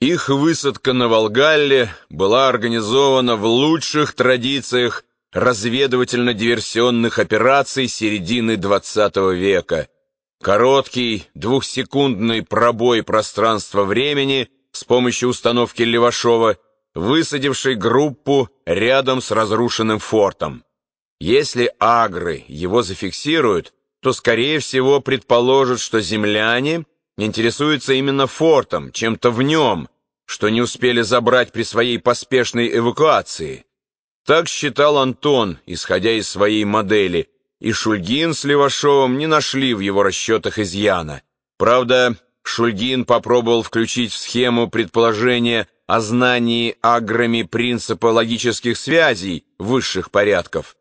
Их высадка на Волгалле была организована в лучших традициях разведывательно-диверсионных операций середины XX века. Короткий двухсекундный пробой пространства-времени с помощью установки Левашова, высадивший группу рядом с разрушенным фортом. Если агры его зафиксируют, то, скорее всего, предположат, что земляне интересуются именно фортом, чем-то в нем, что не успели забрать при своей поспешной эвакуации. Так считал Антон, исходя из своей модели, и Шульгин с Левашовым не нашли в его расчетах изъяна. Правда, Шульгин попробовал включить в схему предположение о знании аграми принципа логических связей высших порядков.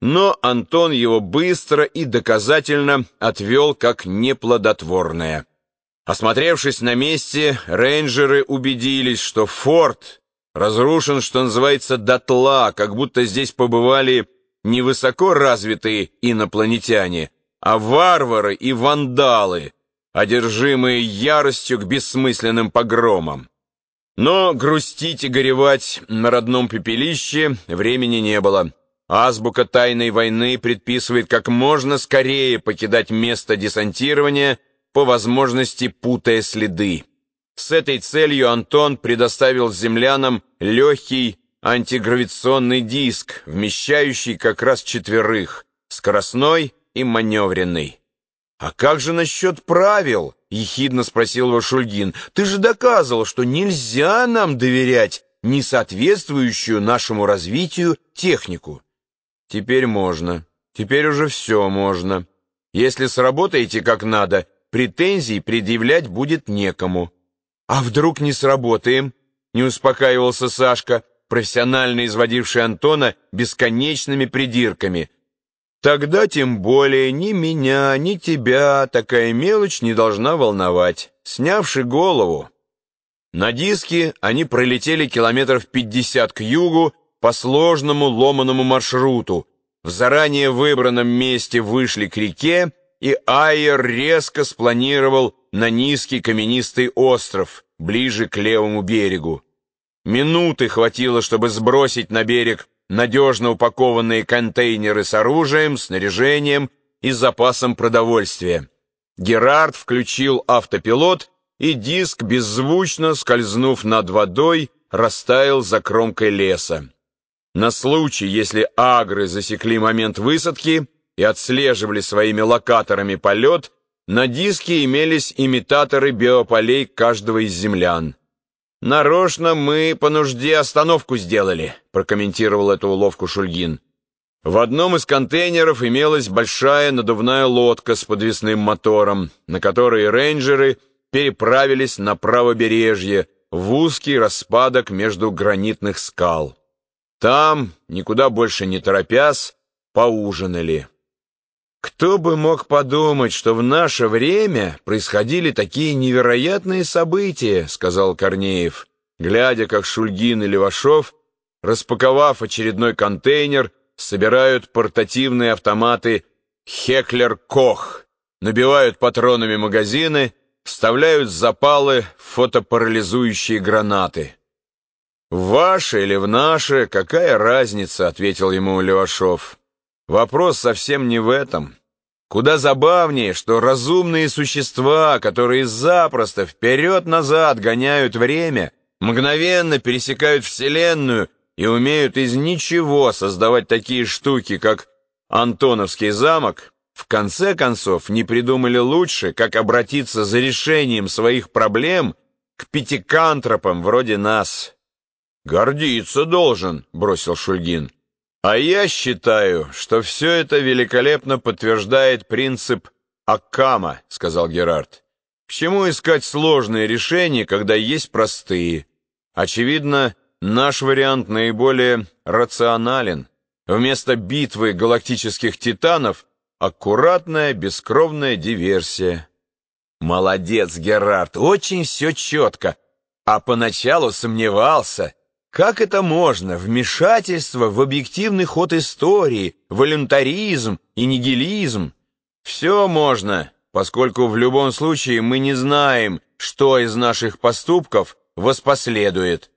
Но Антон его быстро и доказательно отвел как неплодотворное. Осмотревшись на месте, рейнджеры убедились, что форт разрушен, что называется, дотла, как будто здесь побывали не высоко развитые инопланетяне, а варвары и вандалы, одержимые яростью к бессмысленным погромам. Но грустить и горевать на родном пепелище времени не было. Азбука тайной войны предписывает как можно скорее покидать место десантирования – по возможности путая следы. С этой целью Антон предоставил землянам легкий антигравитационный диск, вмещающий как раз четверых, скоростной и маневренный. «А как же насчет правил?» — ехидно спросил его Шульгин. «Ты же доказывал, что нельзя нам доверять несоответствующую нашему развитию технику». «Теперь можно. Теперь уже все можно. Если сработаете как надо, претензий предъявлять будет некому. «А вдруг не сработаем?» — не успокаивался Сашка, профессионально изводивший Антона бесконечными придирками. «Тогда тем более ни меня, ни тебя такая мелочь не должна волновать, снявши голову». На диске они пролетели километров пятьдесят к югу по сложному ломаному маршруту, в заранее выбранном месте вышли к реке и Айер резко спланировал на низкий каменистый остров, ближе к левому берегу. Минуты хватило, чтобы сбросить на берег надежно упакованные контейнеры с оружием, снаряжением и запасом продовольствия. Герард включил автопилот, и диск, беззвучно скользнув над водой, растаял за кромкой леса. На случай, если агры засекли момент высадки, и отслеживали своими локаторами полет, на диске имелись имитаторы биополей каждого из землян. «Нарочно мы по нужде остановку сделали», прокомментировал эту уловку Шульгин. В одном из контейнеров имелась большая надувная лодка с подвесным мотором, на которой рейнджеры переправились на правобережье, в узкий распадок между гранитных скал. Там, никуда больше не торопясь, поужинали. Кто бы мог подумать, что в наше время происходили такие невероятные события, сказал Корнеев, глядя, как Шульгин и Левашов, распаковав очередной контейнер, собирают портативные автоматы «Хеклер-Кох», набивают патронами магазины, вставляют запалы в фотопарализующие гранаты. «В ваше или в наше, какая разница?» — ответил ему Левашов. Вопрос совсем не в этом. Куда забавнее, что разумные существа, которые запросто вперед-назад гоняют время, мгновенно пересекают Вселенную и умеют из ничего создавать такие штуки, как Антоновский замок, в конце концов не придумали лучше, как обратиться за решением своих проблем к пятикантропам вроде нас. «Гордиться должен», — бросил Шульгин. А я считаю, что все это великолепно подтверждает принцип Аккама, сказал Герард. К чему искать сложные решения, когда есть простые? Очевидно, наш вариант наиболее рационален. Вместо битвы галактических титанов аккуратная бескровная диверсия. Молодец, Герард, очень все четко. А поначалу сомневался, как это можно? Вмешательство в объективный ход истории, волюнтаризм и нигилизм. Все можно, поскольку в любом случае мы не знаем, что из наших поступков воспоследует.